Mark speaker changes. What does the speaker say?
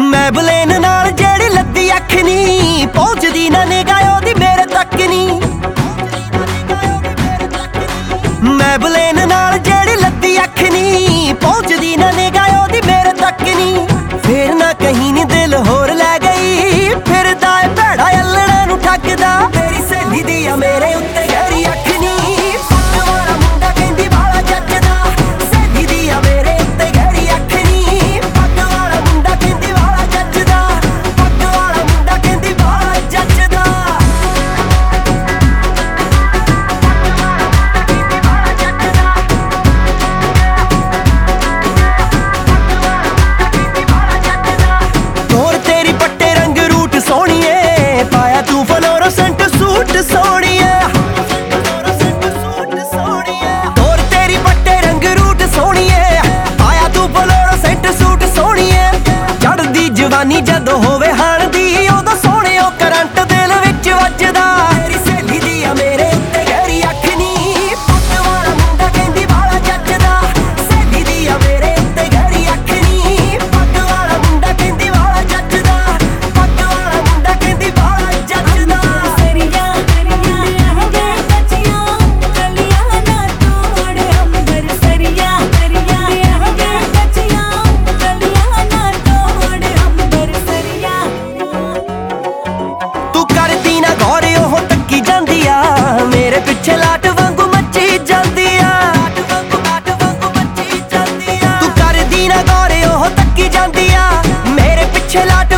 Speaker 1: ਮੈਬਲੇਨ ਨਾਲ ਜਿਹੜੀ ਲੱਦੀ ਅੱਖ ਨੀ ਪਹੁੰਚਦੀ ਨਾ ਨਿਗਾਹ ਹੋਵੇ ਹਾਣ ਦੀ ਉਦੋਂ ਸੋਹਣਿਓ ਕਰੰਟ ਦੇ लाट वांगू जल्दी आ लाट वांगू दी ना गौर ओ तक्की जांदी आ मेरे पीछे लाट